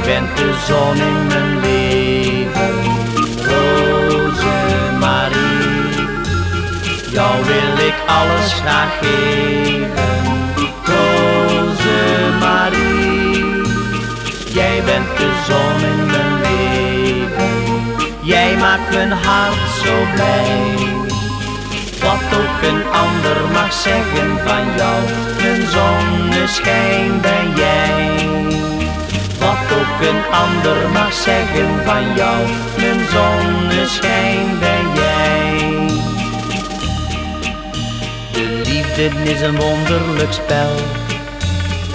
bent de zon in mijn leven, Rosemarie. Jou wil ik alles graag geven, Rosemarie. Jij bent de zon in mijn leven, jij maakt mijn hart zo blij. Wat ook een ander mag zeggen van jou, mijn zonneschijn jij. Een ander mag zeggen van jou, mijn zonneschijn ben jij. De liefde is een wonderlijk spel,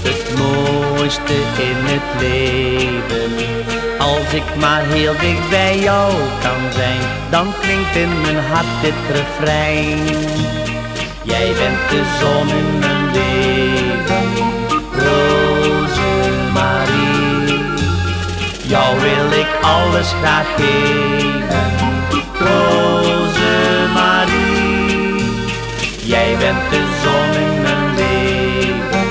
het mooiste in het leven. Als ik maar heel dicht bij jou kan zijn, dan klinkt in mijn hart dit refrein. Jij bent de zon in mijn alles graag geven, Rosemarie. Jij bent de zon in mijn leven,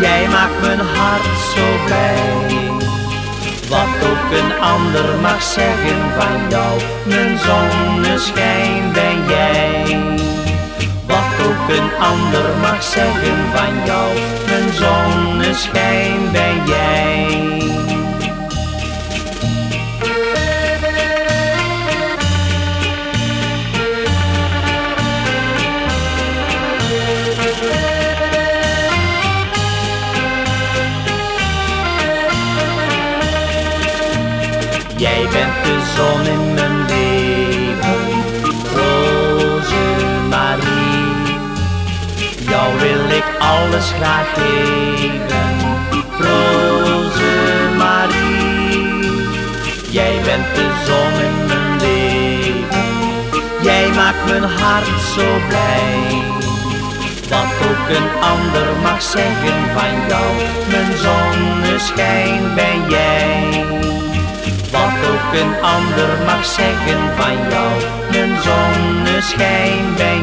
jij maakt mijn hart zo blij. Wat ook een ander mag zeggen van jou, mijn zonneschijn ben jij. Wat ook een ander mag zeggen van jou, mijn zonneschijn ben jij. Jij bent de zon in mijn leven, Rosemarie. Jou wil ik alles graag geven, Rosemarie. Jij bent de zon in mijn leven, jij maakt mijn hart zo blij. Wat ook een ander mag zeggen van jou, mijn zonneschijn ben jij. Een ander mag zeggen van jou, mijn zonneschijn ben jij.